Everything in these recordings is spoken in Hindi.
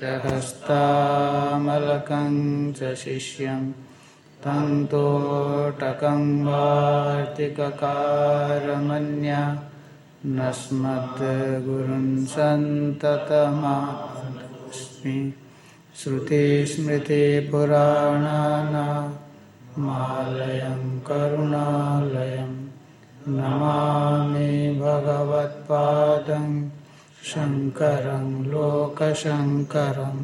च हस्तामलकं च शिष्यं तन्तोटकं वार्तिककारमन्या नस्मद्गुरुन् सन्ततमास्मि श्रुतिस्मृतिपुराणानामालयं करुणालयं नमामि भगवत्पादं। शङ्करं लोकशङ्करम्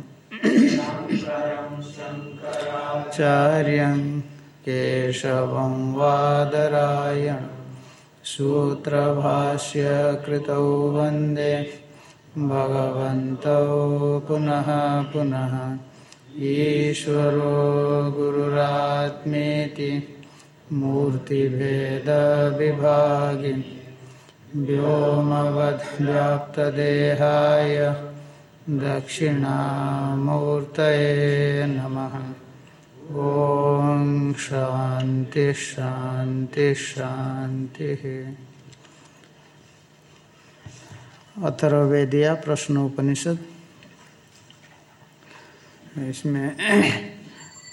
चार्यं केशवं वादरायण सूत्रभाष्य कृतौ वंदे भगवन्तौ पुनः पुनः। ईश्वरो गुरुरात्मेति मूर्तिभेदविभागि व्योमवद्व्याप्तदेहाय दक्षिणामूर्तये नमः। ॐ शान्ति शान्ति अथर्वेदिया प्रश्नोपनिषद इसमें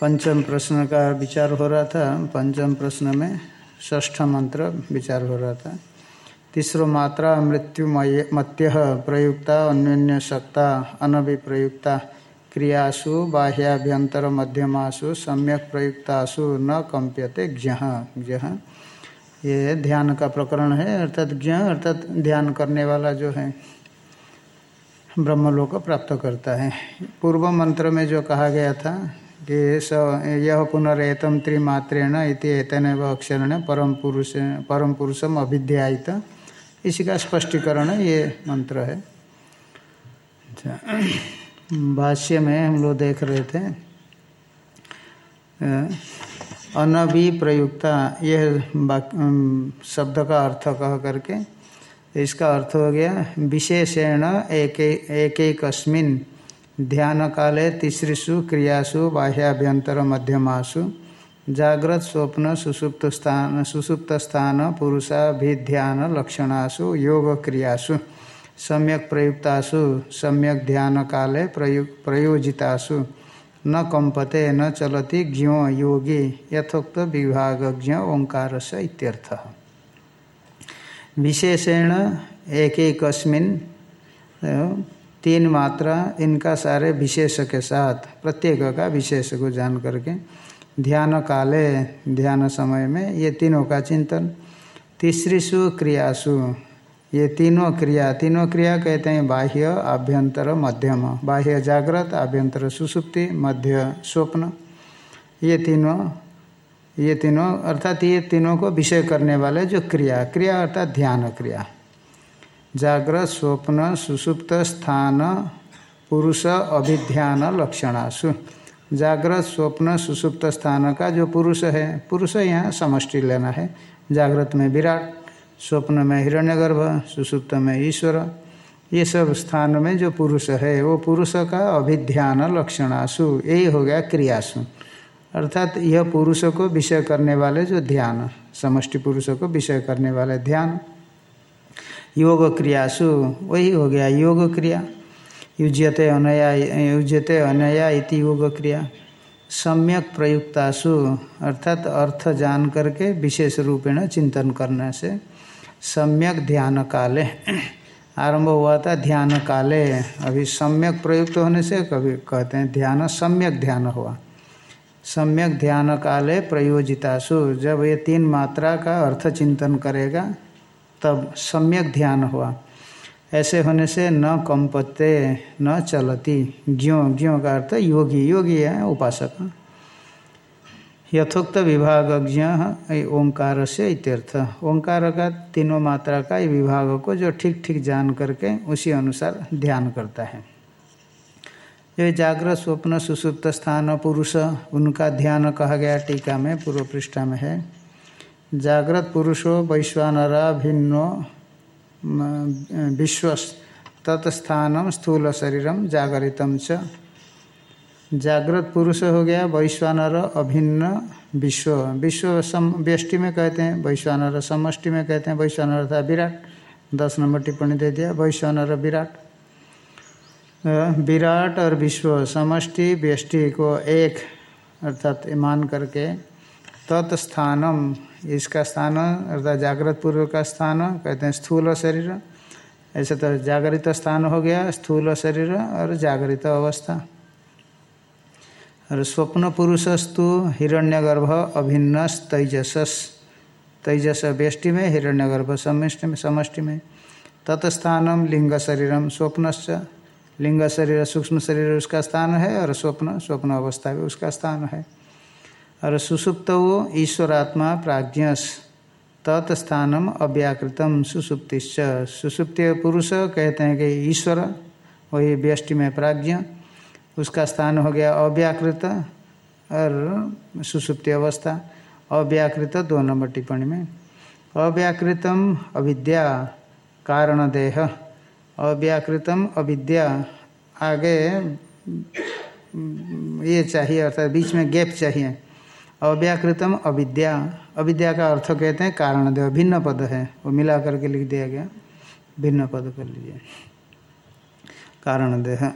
पंचम प्रश्न का विचार हो रहा था। पंचम प्रश्न में ष्ठ मंत्र विचार हो रहा था। तीसरो मात्रा मृत्यु मत्य प्रयुक्ता अन्योन्य सत्ता अनभिप्रयुक्ता, क्रियासु बाह्याभ्यंतर मध्यमासु, सम्यक प्रयुक्तासु, न कंप्यते ज्ञ। ज्ञ, ये ध्यान का प्रकरण है, अर्थात ज्ञ, अर्थात ध्यान करने वाला जो है, ब्रह्मलोक प्राप्त करता है। पूर्व मंत्र में जो कहा गया था कि स यह पुनरेतम त्रिमात्रेण इति एतन अक्षरण परम पुरुष परम पुरुषम अभिध्यायित। इसी का स्पष्टीकरण ये मंत्र है। अच्छा। भाष्य में हम लोग देख रहे थे अनभि प्रयुक्ता यह शब्द का अर्थ कह करके, इसका अर्थ हो गया, विशेषण एक एक ध्यान काले तीसरीसु क्रियासु बाह्याभ्यंतर मध्यमासु। जागृत स्वप्न, सुसुप्त स्थान सुसुप्त स्थान पुरुषाभिध्यान लक्षणासु, योग क्रियासु, सम्यक प्रयुक्तासु, सम्यक ध्यान काले प्रयु, प्रयोजितासु। न कंपते न चलती, ज्ञो योगी, यथोक्त विभागज्ञ ओंकार से इत्यर्थ। विशेषण एक एकस्मिन तीन मात्रा इनका सारे विशेष के साथ, प्रत्येक का विशेष को जान करके ध्यान काले ध्यान समय में ये तीनों का चिंतन। तीसरीसु क्रियासु ये तीनों क्रिया तीनों क्रिया कहते हैं बाह्य, आभ्यंतर, मध्यम। बाह्य जागृत, आभ्यंतर सुसुप्ति, मध्य स्वप्न। ये तीनों ये तीनों, अर्थात ये तीनों को विषय करने वाले जो क्रिया क्रिया अर्थात ध्यान क्रिया। जागृत, स्वप्न, सुसुप्त, स्थान, पुरुष, अभिध्यान, लक्षणासु। जागृत स्वप्न सुसुप्त स्थान का जो पुरुष है, पुरुष यहाँ समष्टि लेना है। जागृत में विराट, स्वप्न में हिरण्यगर्भ, सुसुप्त में ईश्वर। ये सब स्थान में जो पुरुष है, वो पुरुष का अभिध्यान लक्षणासु, यही हो गया क्रियासु। अर्थात यह पुरुष को विषय करने वाले जो ध्यान, समष्टि पुरुष को विषय करने वाले ध्यान। योग क्रियासु, वही हो गया योग क्रिया। युज्यते अनया युज्यते अनया इति योग क्रिया सम्यक प्रयुक्तासु, अर्थात अर्थ जान करके विशेष रूपेण चिंतन करने से सम्यक ध्यान काले आरंभ हुआ था ध्यान काले अभी सम्यक प्रयुक्त होने से कभी कहते हैं ध्यान, सम्यक ध्यान हुआ। सम्यक ध्यान काले प्रयोजितासु। जब ये तीन मात्रा का अर्थ चिंतन करेगा, तब सम्यक ध्यान हुआ। ऐसे होने से न कंपते, न चलती। ज्यो ज्यो का अर्थ योगी योगी है, उपासक। यथोक्त विभागज्ञ ओंकार से इत्यर्थ। ओंकार का तीनों मात्रा का विभाग को जो ठीक ठीक जान करके उसी अनुसार ध्यान करता है। ये जागृत, स्वप्न, सुसुप्त स्थान, पुरुष, उनका ध्यान कहा गया, टीका में पूर्व पृष्ठा में है। जागृत पुरुषो, वैश्वानरा, भिन्नो विश्व तत्स्थानम स्थूल शरीरम जागरितम च। जागृत पुरुष हो गया, वैश्वानर अभिन्न विश्व। विश्व सम, व्यष्टि में कहते हैं, वैश्वानर समष्टि में कहते हैं, वैश्वानर था विराट। दस नंबर टिप्पणी दे दिया, वैश्वानर विराट। विराट और विश्व, समष्टि, व्यष्टि को एक अर्थात मान करके, तत्स्थानम इसका स्थान, अर्थात जागृत पूर्व का स्थान, कहते हैं स्थूल शरीर। ऐसे तो जागृत स्थान हो गया, स्थूल शरीर और जागृत अवस्था। और स्वप्न पुरुषस्तु हिरण्यगर्भ अभिन्न तैजसस तैजस व्यष्टि में, हिरण्यगर्भ समष्टि में समष्टि में। तत्स्थानम लिंग शरीरम स्वप्नश्च। लिंग शरीर सूक्ष्म शरीर उसका स्थान है और स्वप्न स्वप्न अवस्था भी उसका स्थान है। और सुसुप्त वो ईश्वरात्मा प्राज्ञस। तत्स्थानम अव्याकृतम सुसुप्तिश्च। सुसुप्ति पुरुष कहते हैं कि ईश्वर वही व्यष्टि में प्राज्ञ। उसका स्थान हो गया अव्याकृत और सुसुप्ति अवस्था। अव्याकृत दो नंबर टिप्पणी में। अव्याकृतम अविद्या, कारण देह। अव्याकृतम अविद्या, आगे, ये चाहिए, अर्थात बीच में गैप चाहिए। अव्याकृतम अविद्या। अविद्या का अर्थ कहते हैं कारण देव। भिन्न पद है। वो मिला करके लिख दिया गया। भिन्न पद कर लीजिए। कारण देह।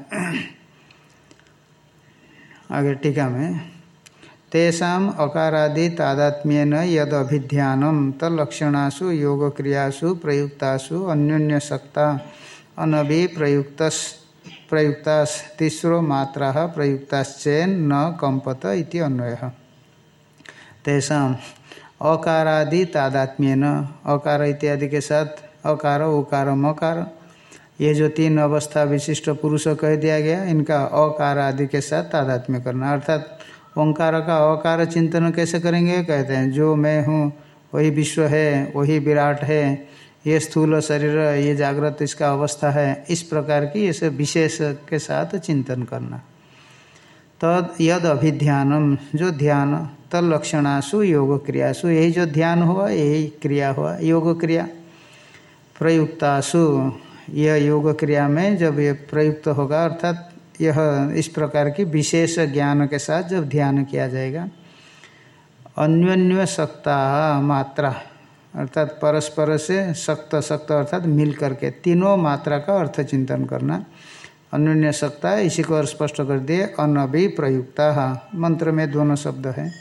आगे टीका में तेषा अकारादि तादात्म्यन यद अभिध्यानम तलक्षणासु योग क्रियासु प्रयुक्तासु अन्योन्य सत्ता अनभि प्रयुक्त प्रयुक्तास तीसरो मात्रा प्रयुक्ताश्चैन न कंपत इति अन्वय। तेषा अकारादि तादात्म्य न अकार इत्यादि के साथ अकार, उकार, मकार। ये जो तीन अवस्था विशिष्ट पुरुष कह दिया गया, इनका अकार आदि के साथ तादात्म्य करना। अर्थात ओंकार का अकार चिंतन कैसे करेंगे? कहते हैं, जो मैं हूँ, वही विश्व है, वही विराट है, ये स्थूल शरीर, ये जागृत इसका अवस्था है। इस प्रकार की इसे विशेष के साथ चिंतन करना। तद यद अभिध्यानम जो ध्यान तलक्षणासु योग क्रियासु यही जो ध्यान हुआ, यही क्रिया हुआ योग क्रिया प्रयुक्तासु, यह योग क्रिया में जब ये प्रयुक्त होगा, अर्थात यह इस प्रकार की विशेष ज्ञान के साथ जब ध्यान किया जाएगा अन्योन्य सत्ता मात्रा, अर्थात परस्पर से सक्त सक्त, अर्थात मिल करके तीनों मात्रा का अर्थ चिंतन करना। अन्योन्य सत्ता इसी को स्पष्ट कर दिए अनभि प्रयुक्ता मंत्र में दोनों शब्द हैं।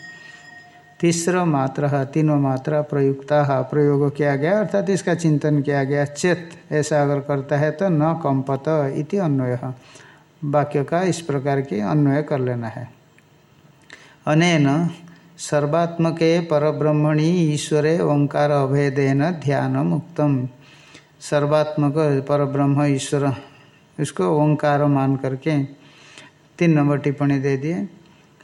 तीसरा मात्रा, तीनों मात्रा प्रयुक्ता, प्रयोग किया गया, अर्थात इसका चिंतन किया गया। चेत, ऐसा अगर करता है तो न कंपत इति अन्वय। वाक्य का इस प्रकार की अन्वय कर लेना है। अनेन सर्वात्मके परब्रह्मणि ईश्वरे ओंकार अभेदेन ध्यानम उक्तम सर्वात्मक परब्रह्म ईश्वर इसको ओंकार मान करके तीन नंबर टिप्पणी दे दिए।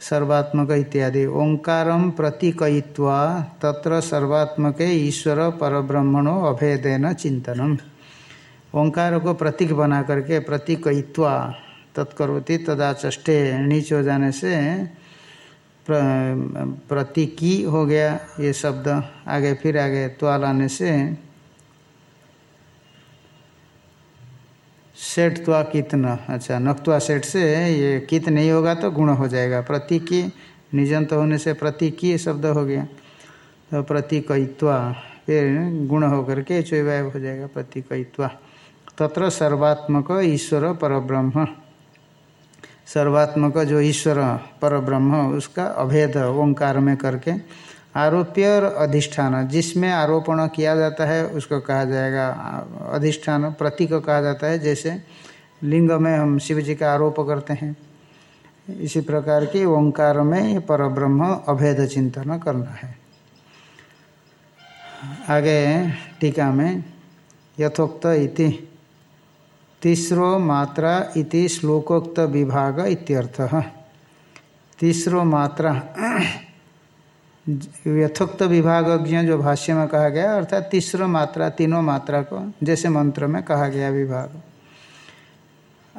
सर्वात्मक इत्यादि। ओंकारम प्रतीकयित्वा तत्र सर्वात्मक ईश्वर परब्रह्मणो अभेदेन चिंतनम ओंकार को प्रतीक बना करके प्रतीकयित्वा तत्करोति तदा चष्टे नीच हो जाने से प्र, प्रतीकी हो गया ये शब्द। आगे फिर आगे त्वा लाने से सेठ त्वा कितना? अच्छा नक्तवा सेठ से ये कित नहीं होगा तो गुण हो जाएगा। प्रतीकी, निजंत होने से प्रतीकी शब्द हो गया। तो प्रतीकयित्वा, फिर गुण होकर के चौवाय हो जाएगा प्रतीकयित्वा। तत्र सर्वात्मक ईश्वर परब्रह्म। सर्वात्मक जो ईश्वर परब्रह्म, उसका अभेद ओंकार में करके आरोप्य और अधिष्ठान। जिसमें आरोपण किया जाता है, उसको कहा जाएगा, अधिष्ठान प्रतीक कहा जाता है, जैसे लिंग में हम शिव जी का आरोप करते हैं। इसी प्रकार की ओंकार में पर ब्रह्म अभेद चिंतन करना है। आगे टीका में, यथोक्त इति, तीसरो मात्रा इति श्लोकोक्त विभाग इत्यर्थ। तीसरो मात्रा यथोक्त विभागज्ञ जो भाष्य में कहा गया, अर्थात तीसरो मात्रा, तीनों मात्रा को जैसे मंत्र में कहा गया विभाग।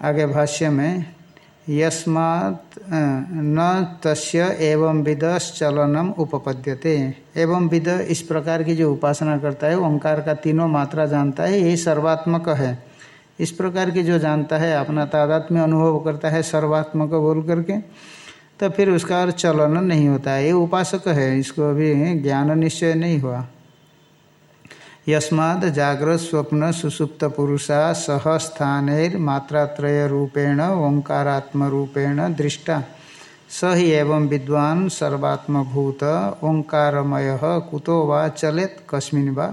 आगे भाष्य में, यस्मात् न तस्य एवं विद चलनम उपपद्यते। एवं विद इस प्रकार की जो उपासना करता है, ओंकार का तीनों मात्रा जानता है, यही सर्वात्मक है। इस प्रकार की जो जानता है, अपना तादात्म्य अनुभव करता है सर्वात्मक बोल करके। तो फिर उसका और चलन नहीं होता है। ये उपासक है, इसको अभी ज्ञान निश्चय नहीं हुआ। यस्माद जागृत स्वप्न सुसुप्त पुरुषा सह स्थान मात्रात्रय रूपेण, ओंकारात्म रूपेण दृष्टा। स ही एवं विद्वान सर्वात्मभूत, ओंकारमय कुतो वा चलेत कस्मिन वा।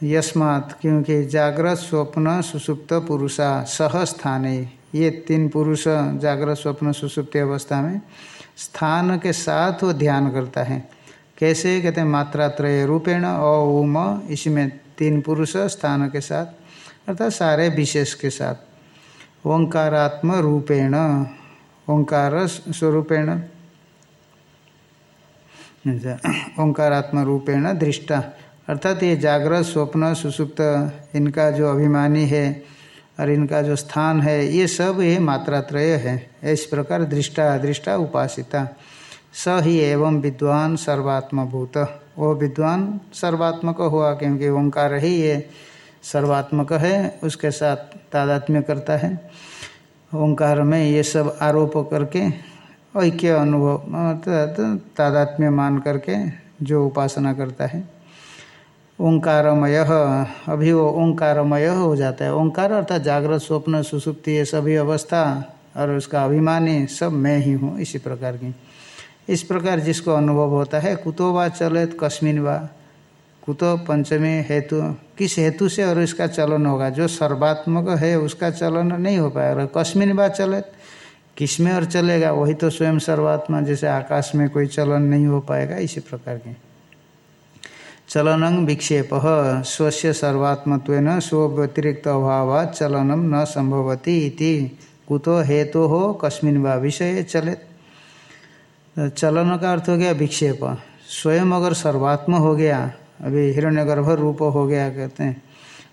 यस्मात् क्योंकि जागृत स्वप्न सुसुप्त पुरुषा सह स्थान। ये तीन पुरुष जागृत स्वप्न सुसुप्त अवस्था में स्थान के साथ वो ध्यान करता है। कैसे? कहते हैं, मात्रात्रय रूपेण ओम इसमें तीन पुरुष स्थान के साथ, अर्थात सारे विशेष के साथ। ओंकारात्म रूपेण, ओंकार स्वरूपेण ओंकारात्म रूपेण दृष्टा। अर्थात ये जागृत स्वप्न सुसुप्त, इनका जो अभिमानी है और इनका जो स्थान है, ये सब ये मात्रात्रय है। इस प्रकार दृष्टा दृष्टा उपासिता। स ही एवं विद्वान सर्वात्मभूत। वो विद्वान सर्वात्मक हुआ क्योंकि ओंकार ही ये सर्वात्मक है, उसके साथ तादात्म्य करता है। ओंकार में ये सब आरोप करके, ऐक्य अनुभव तादात्म्य मान करके जो उपासना करता है। ओंकारमय। अभी वो ओंकारमय हो जाता है। ओंकार अर्थात जागृत, स्वप्न, सुसुप्ति, ये सभी अवस्था और उसका अभिमानी सब मैं ही हूँ, इसी प्रकार की। इस प्रकार जिसको अनुभव होता है, कुतो वा चलित कस्मिन वा, कुतो पंचमी हेतु, किस हेतु से और इसका चलन होगा? जो सर्वात्मक है, उसका चलन नहीं हो पाएगा कस्मिन वा चलित, किसमें और चलेगा? वही तो स्वयं सर्वात्मा, जैसे आकाश में कोई चलन नहीं हो पाएगा, इसी प्रकार की। चलन विक्षेप। स्वस्य सर्वात्मत्व स्व व्यतिरिक्त अभाव चलनम न संभवती इति कुतो हेतु हो कस्मिन वा विषय चले। चलन का अर्थ हो गया विक्षेप। स्वयं अगर सर्वात्म हो गया, अभी हिरण्यगर्भ रूप हो गया कहते हैं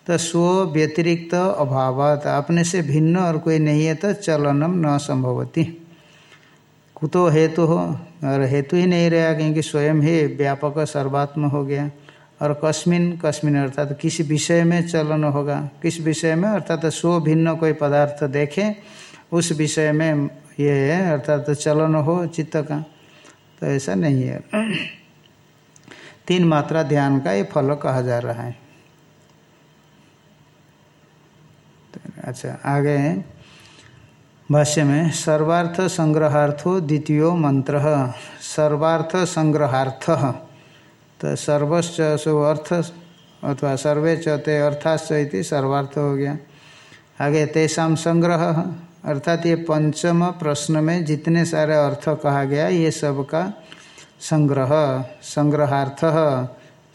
तो स्व व्यतिरिक्त अभावत अपने से भिन्न और कोई नहीं है तो चलनम न संभवती। कुतो हेतु हो और हेतु ही नहीं रहा क्योंकि स्वयं ही व्यापक सर्वात्म हो गया। और कस्मिन कस्मिन अर्थात किस विषय में चलन होगा? किस विषय में? अर्थात स्व भिन्न कोई पदार्थ देखे, उस विषय में ये है, अर्थात चलन हो चित्त का। तो ऐसा नहीं है। तीन मात्रा ध्यान का ये फल कहा जा रहा है। तो अच्छा आगे भाष्य में, सर्वार्थ संग्रहार्थो द्वितीय मंत्र। सर्वार्थ संग्रहार्थ। तो सर्वश्च सो अर्थ अथवा सर्वे चौथे अर्थाश्च इति सर्वार्थ हो गया। आगे तेषाम संग्रह, अर्थात ये पंचम प्रश्न में जितने सारे अर्थ कहा गया, ये सब का संग्रह, संग्रहार्थ,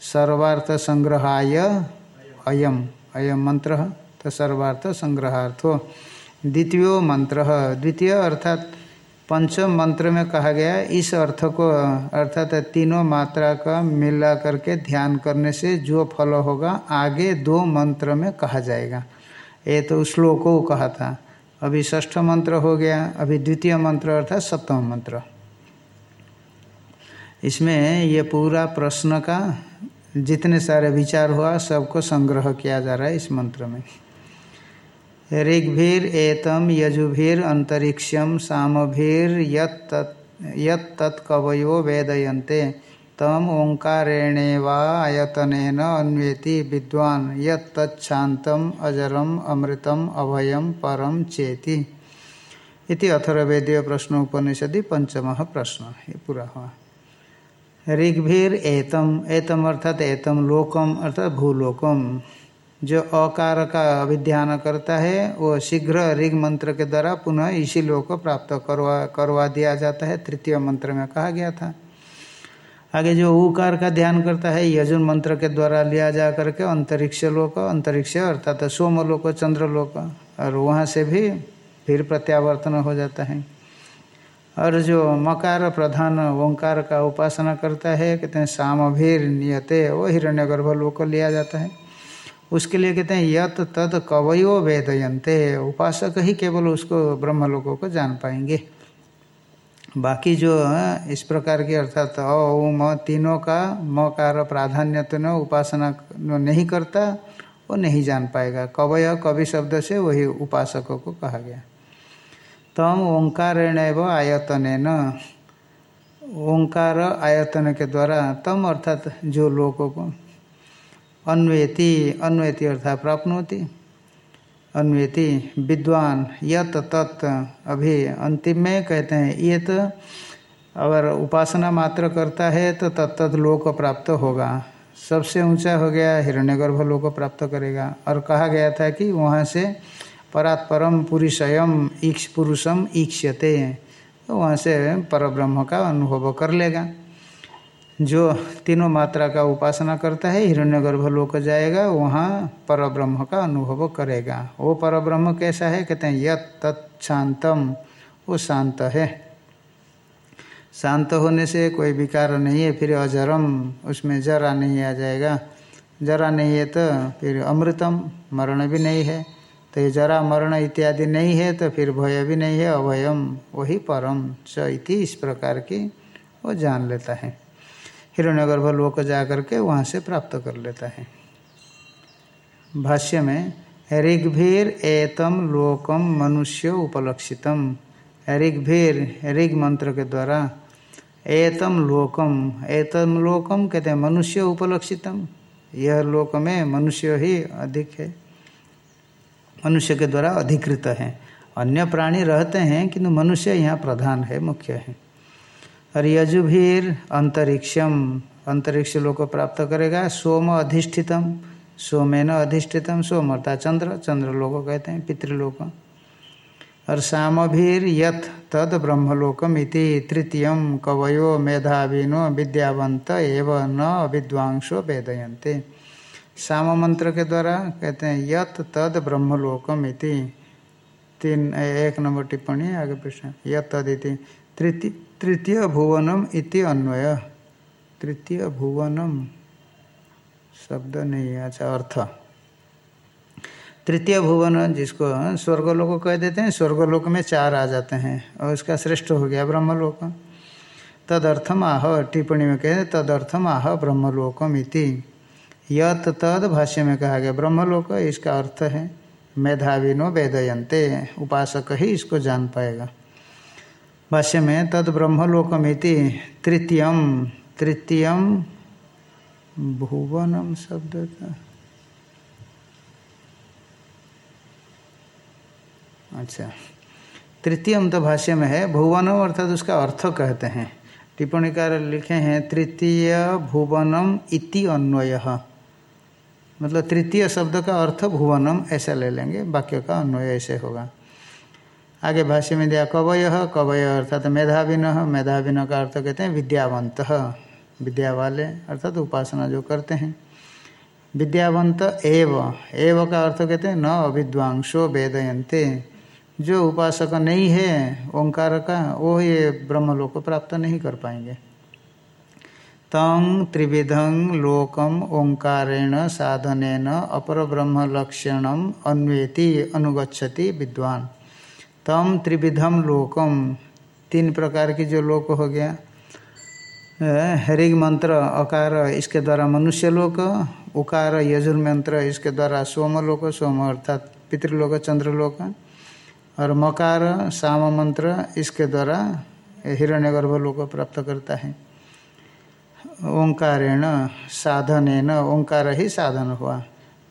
सर्वार्थ संग्रहाय, अयम अयम मंत्र तो सर्वार्थ संग्रहार्थो। द्वितीय मंत्र, द्वितीय अर्थात पंचम मंत्र में कहा गया इस अर्थ को, अर्थात तीनों मात्रा का मिला करके ध्यान करने से जो फल होगा, आगे दो मंत्र में कहा जाएगा। ये तो श्लोक कहा था। अभी ष्ठ मंत्र हो गया, अभी द्वितीय मंत्र अर्थात सप्तम मंत्र। इसमें ये पूरा प्रश्न का जितने सारे विचार हुआ, सबको संग्रह किया जा रहा है इस मंत्र में। ऋग्भीर एतम यजुभीर अंतरिक्षम सामभीर यत्तत्कवयो वेदयन्ते। तम ओंकारेणेवायतन अन्वेति विद्वान। यत्तच्छान्तम अजरम अमृतम अभयम परम चेति। इति अथर्वेदीय प्रश्न उपनिषदि पंचम प्रश्न। ये पूरा हुआ। ऋग्भीर एतम। एतम अर्थात एतम लोकम अर्थात भूलोकम। जो अकार का अभिध्यान करता है, वो शीघ्र ऋग मंत्र के द्वारा पुनः इसी लोक को प्राप्त करवा करवा दिया जाता है, तृतीय मंत्र में कहा गया था। आगे जो ऊकार का ध्यान करता है, यजुन मंत्र के द्वारा लिया जा करके अंतरिक्ष लोक, अंतरिक्ष अर्थात सोम लोक, चंद्र लोक, और वहाँ से भी फिर प्रत्यावर्तन हो जाता है। और जो मकार प्रधान ओंकार का उपासना करता है, कहते हैं सामभीर नियते वो हिरण्य हिरण्यगर्भ लोक लिया जाता है। उसके लिए कहते हैं, यत तद कवयो वेदयंते उपासक ही केवल उसको ब्रह्म लोगों को जान पाएँगे। बाकी जो इस प्रकार के अर्थात अ म, तीनों का म कार प्राधान्य तो न, उपासना नहीं करता, वो नहीं जान पाएगा। कवय, कवि शब्द से वही उपासकों को कहा गया। तम ओंकारेण एवं आयतन ओंकार आयतन के द्वारा तम अर्थात जो लोगों को अन्वेति अन्वेति अर्थात प्राप्त होती अन्वेति, विद्वान, यत, तत्, अभी, अंतिम में कहते हैं ये तो अगर उपासना मात्र करता है तो तत्त लोक प्राप्त होगा। सबसे ऊँचा हो गया, हिरण्यगर्भ लोक प्राप्त करेगा। और कहा गया था कि वहाँ से परात्परम पुरुषयम, ईक्ष पुरुषम ईक्षते तो वहाँ से परब्रह्म का अनुभव कर लेगा। जो तीनों मात्रा का उपासना करता है, हिरण्यगर्भ लोक जाएगा, वहाँ परब्रह्म का अनुभव करेगा। वो परब्रह्म कैसा है? कहते हैं, यत तत्शांतम वो शांत है। शांत होने से कोई विकार नहीं है, फिर अजरम, उसमें जरा नहीं आ जाएगा। जरा नहीं है तो फिर अमृतम, मरण भी नहीं है। तो ये जरा, मरण इत्यादि नहीं है तो फिर भय भी नहीं है, अभयम, वही परम। च इति इस प्रकार की वो जान लेता है। हिरण्यगर्भ लोक जा करके वहाँ से प्राप्त कर लेता है। भाष्य में, ऋग्भीर एतम लोकम मनुष्य उपलक्षितम। ऋग्भीर, ऋग मंत्र के द्वारा, एतम लोकम एतम लोकम कहते हैं मनुष्य उपलक्षितम। यह लोक में मनुष्य ही अधिक है। मनुष्य के द्वारा अधिकृत है। अन्य प्राणी रहते हैं, किंतु मनुष्य यहाँ प्रधान है, मुख्य है। और यजुभीर अंतरिक्षम। अंतरिक्ष लोक प्राप्त करेगा। सोम अधिष्ठितम। सोमेन अधिष्ठितम। सोम अर्थात चंद्र। चंद्र लोक कहते हैं, पितृलोक। और सामभीर यथ तद ब्रह्मलोकम इति तृतीयम। कवयो मेधावीनो विद्यावंत एवं न अविद्वांसो वेदयंते साम मंत्र के द्वारा कहते हैं, यत तद ब्रह्मलोकम इति। तीन एक नंबर टिप्पणी आगे प्रश्न। यत तद इति। तृतीय तृतीय भुवनम इति अन्वय। तृतीय भुवनम शब्द नहीं अच्छा अर्थ। तृतीय भुवन जिसको स्वर्गलोक कह देते हैं, स्वर्गलोक में चार आ जाते हैं, और उसका श्रेष्ठ हो गया ब्रह्मलोक। तदर्थम आह, टिप्पणी में कहते तदर्थम आह, ब्रह्मलोकम इति। यत तद भाष्य में कहा गया, ब्रह्मलोक इसका अर्थ है मेधाविनो वेदयंते उपासक ही इसको जान पाएगा। भाष्य में तद ब्रह्मलोकमिति तृतीयम तृतीयम भुवनम शब्द अच्छा तृतीयम तो भाष्य में है, भुवनम अर्थात उसका अर्थ कहते हैं। टिप्पणीकार लिखे हैं, तृतीय भुवनम इति अन्वय। मतलब तृतीय शब्द का अर्थ भुवनम, ऐसा ले लेंगे, वाक्य का अन्वय ऐसे होगा। आगे भाष्य में दिया, कवय कवय अर्थात मेधाविन मेधाविन का अर्थ कहते हैं विद्यावंत। विद्या वाले अर्थात उपासना जो करते हैं। विद्यावंत एव एव का अर्थ कहते हैं न अविद्वांसो वेदयंते जो उपासक नहीं है, ओंकार का, वो ये ब्रह्मलोक प्राप्त नहीं कर पाएँगे। तंग, त्रिविधं लोकम ओंकारेण, साधनेन अपर ब्रह्म लक्षणम अन्वेति अनुगछति विद्वान। तम त्रिविधम लोकम। तीन प्रकार की जो लोक हो गया हरिग मंत्र, अकार, इसके द्वारा मनुष्य लोक, उकार यजुर्मंत्र इसके द्वारा सोमलोक सोम अर्थात पितृलोक, चंद्रलोक, और मकार, साम मंत्र, इसके द्वारा हिरण्यगर्भ लोक प्राप्त करता है। ओंकारेण साधन ओंकार ही साधन हुआ।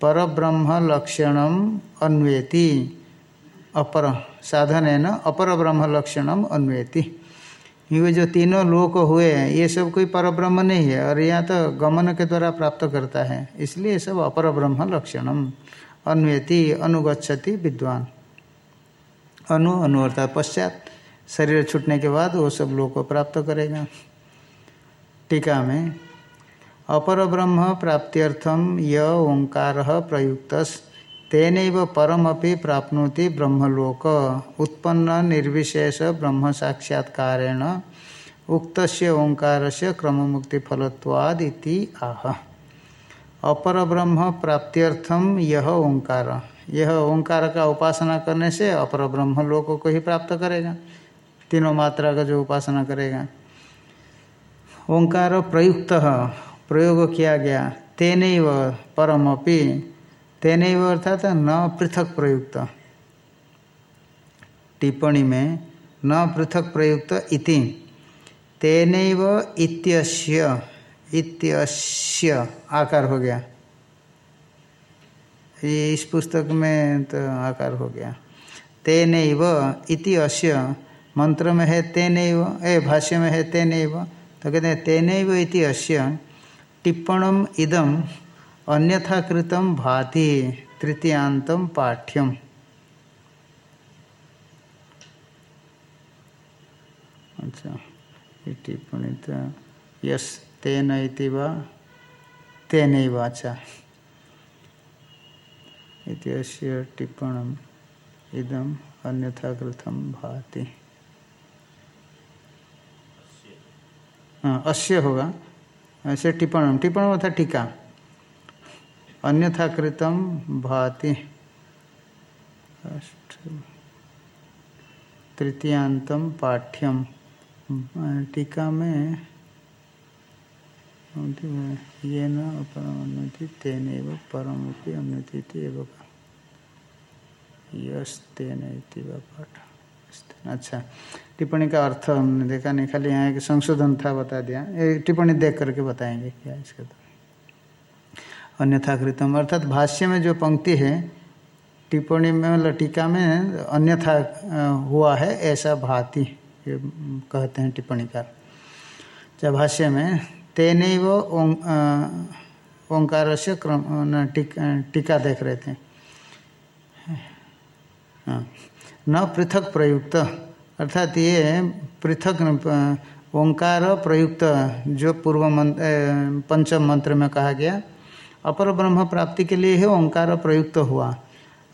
पर ब्रह्म लक्षणम अन्वेति। अपर साधन है न अपर ब्रह्म लक्षणम अन्वेति। ये जो तीनों लोक हुए हैं, ये सब कोई पर ब्रह्म नहीं है, और यहाँ तो गमन के द्वारा प्राप्त करता है। इसलिए सब अपर ब्रह्म लक्षणम अन्वेति अनुगछति विद्वान। अनु अनु अर्थात पश्चात, शरीर छूटने के बाद वो सब लोग को प्राप्त करेगा। टीका में अपर ब्रह्म प्राप्त्यर्थम य ओंकार प्रयुक्त तेन परमपि प्राप्नोति ब्रह्मलोक। उत्पन्न, निर्विशेष, ब्रह्म साक्षात्कारेण उक्त ओंकार से क्रम मुक्ति फलत्वादिति आह। अपर ब्रह्म प्राप्त्यर्थम यह ओंकार यह ओंकार का उपासना करने से अपर ब्रह्म लोक को ही प्राप्त करेगा। तीनों मात्रा का जो उपासना करेगा। ओंकार प्रयुक्त प्रयोग किया गया। तेन परमपि तेन अर्थात न पृथक प्रयुक्त। टिप्पणी में न पृथक प्रयुक्त इति। तेन इत्यस्य इत्यस्य आकार हो गया। ये इस पुस्तक में तो आकार हो गया। तेन इति अस्य मंत्र में है, तेन ए, भाष्य में है, तेन तो कहते हैं, तेन इति अस्य टिप्पणम इदम अन्यथा कृतम भाति तृतीयांतम पाठ्यम। अच्छा टिप्पणी तो यस, तेन वा तेन इत्यस्य टिप्पणम। इदम अन्यथा कृतम भाति। हाँ अस्य होगा। ऐसे टिप्पणम। टिप्पण था टीका। अन्यथा कृतम भाति। तृतीयांतम पाठ्यम। टीका में ये न अपरमन्नति तेन परमपि अन्नति एवं। यस्तेन पाठ। अच्छा। टिप्पणी का अर्थ हमने देखा नहीं, खाली यहाँ एक संशोधन था बता दिया। टिप्पणी देख करके बताएँगे क्या इसका तो। अन्यथा कृतम अर्थात भाष्य में जो पंक्ति है, टिप्पणी में मतलब टीका में, अन्यथा हुआ है, ऐसा भांति कहते हैं टिप्पणीकार। जब भाष्य में तेन वो ओंकार से क्रम टीका देख रहे थे। हाँ। न पृथक प्रयुक्त, अर्थात ये पृथक ओंकार प्रयुक्त, जो पूर्व मंत्र पंचम मंत्र में कहा गया अपर ब्रह्म प्राप्ति के लिए ही ओंकार प्रयुक्त हुआ।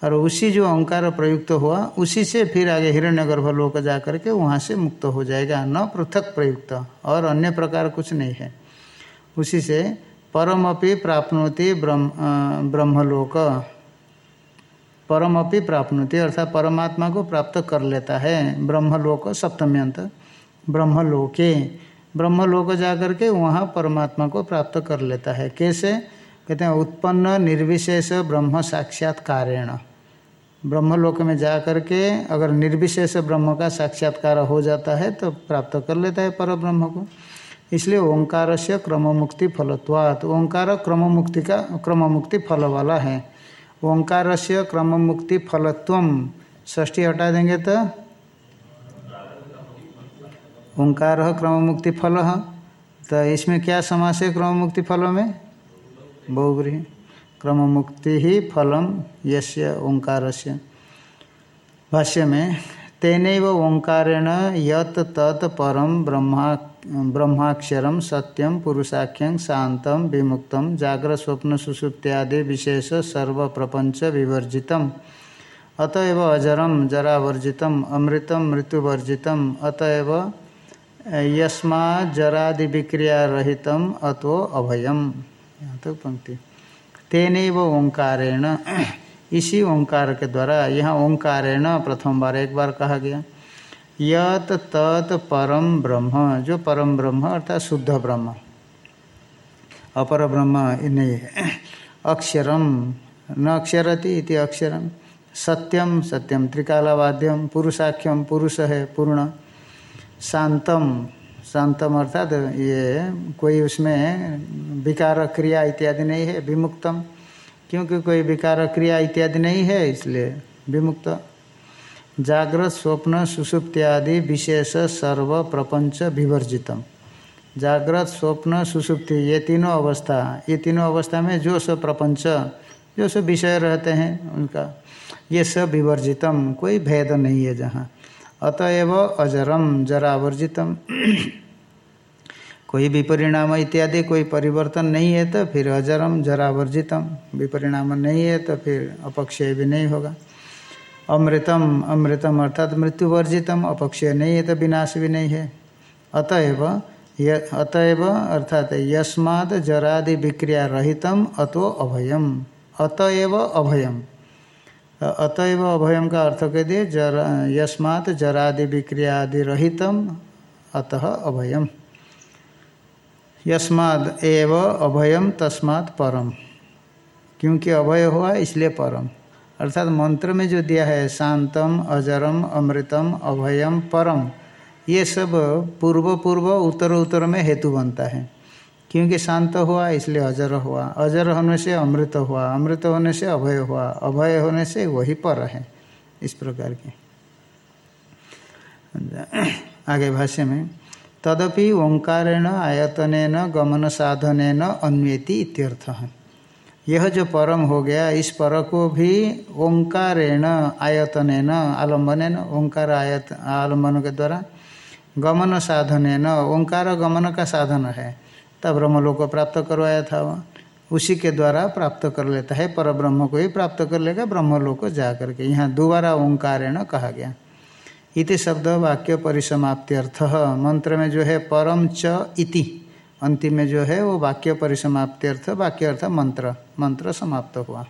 और उसी जो ओंकार प्रयुक्त हुआ, उसी से फिर आगे हिरण्यगर्भ लोक जा करके वहाँ से मुक्त हो जाएगा, न पृथक प्रयुक्त, और अन्य प्रकार कुछ नहीं है। उसी से परम परमपि प्राप्नोति ब्रह्म ब्रह्मलोक। परम परमपि प्राप्नोति, अर्थात परमात्मा को प्राप्त कर लेता है ब्रह्मलोक, सप्तम्यंत, ब्रह्मलोके। ब्रह्मलोक जा करके वहाँ परमात्मा को प्राप्त कर लेता है। कैसे? कहते हैं, उत्पन्न, निर्विशेष, ब्रह्म साक्षात्कारेण ब्रह्मलोक में जा करके अगर निर्विशेष ब्रह्म का साक्षात्कार हो जाता है तो प्राप्त कर लेता है पर ब्रह्म को। इसलिए ओंकार से क्रम मुक्ति फलत्वात्। ओंकार क्रम मुक्ति का क्रम मुक्ति फल वाला है। ओंकार से क्रम मुक्ति फलत्व। ष्ठी हटा देंगे तो? ओंकार क्रम मुक्ति फल। तो इसमें क्या समास है क्रम मुक्ति फलों में? बहुब्रीही क्रम मुक्ति ही फलम यस्य ओंकार से भाष्य में तेन ओंकारेण यत तत् परम ब्रह्मा ब्रह्माक्षरम सत्यम पुरुषाख्यं शांतम विमुक्तम जागर स्वप्न सुसुप्त्यादि विशेष सर्व प्रपंच विवर्जितम अतएव अजरम जरावर्जितम अमृतम मृत्युवर्जितम। अतएव यस्मा जरादि विक्रिया रहितम अतो अभयम। यहाँ तक पंक्ति। तेन वो ओंकारेण, इसी ओंकार के द्वारा यहाँ ओंकारेण प्रथम बार एक बार कहा गया। यत तत् परम ब्रह्म, जो परम ब्रह्म अर्थात शुद्ध ब्रह्म। अपर ब्रह्म अक्षरम, न अक्षरति इति अक्षरम। सत्यम सत्यम त्रिकालावाद्यम, पुरुषाख्यम, पुरुष है पूर्ण। शांतम शांतम अर्थात ये कोई उसमें विकार क्रिया इत्यादि नहीं है, विमुक्तम। क्योंकि कोई विकार क्रिया इत्यादि नहीं है, इसलिए विमुक्त। जागृत स्वप्न सुसुप्त्यादि विशेष, सर्व, प्रपंच, विवर्जितम। जागृत स्वप्न, सुसुप्ति, ये तीनों अवस्था, ये तीनों अवस्था में जो सब प्रपंच, जो सब विषय रहते हैं उनका, ये सब विवर्जितम, कोई भेद नहीं है जहाँ। अतएव अजरम जरावर्जितम। कोई विपरिणाम इत्यादि कोई परिवर्तन नहीं है तो फिर अजरम जरावर्जितम। विपरिणाम नहीं है तो फिर अपक्षय भी नहीं होगा। अमृतम अमृतम अर्थात मृत्यु वर्जितम अपक्षय नहीं है तो विनाश भी नहीं है। अतएव अतएव अर्थात यस्मात् जरादि विक्रिया रहितम अतो अभयम। अतएव अभयम। अतएव अभयम का अर्थ कह दिए, जरा, यस्मात् जरादि विक्रियादि रहितम अतः अभयम। यस्माद एव अभयम तस्मात् परम। क्योंकि अभय हुआ, इसलिए परम। अर्थात मंत्र में जो दिया है, शांतम, अजरम, अमृतम, अभयम, परम, ये सब पूर्व पूर्व उत्तर उत्तर में हेतु बनता है। क्योंकि शांत हुआ, इसलिए अजर हुआ। अजर होने से अमृत हुआ, अमृत होने से अभय हुआ, अभय होने से वही पर है, इस प्रकार की। आगे भाष्य में, तदपि ओंकारेण आयतन गमन साधन अन्वेति इत्यर्थ। है यह जो परम हो गया, इस पर को भी ओंकारेण आयतन आलंबन ओंकार आयत आलंबन के द्वारा गमन साधन ओंकार गमन का साधन है। तब ब्रह्मलोक को प्राप्त करवाया था उसी के द्वारा प्राप्त कर लेता है पर ब्रह्म को ही प्राप्त कर लेगा, ब्रह्मलोक को जा करके यहाँ दोबारा ओंकारेण कहा गया। इति शब्द वाक्य परिसमाप्त्यर्थ। मंत्र में जो है, परम च इति। अंतिम में जो है, वो वाक्य परिसमाप्त्यर्थ वाक्य अर्थ मंत्र। मंत्र समाप्त हुआ।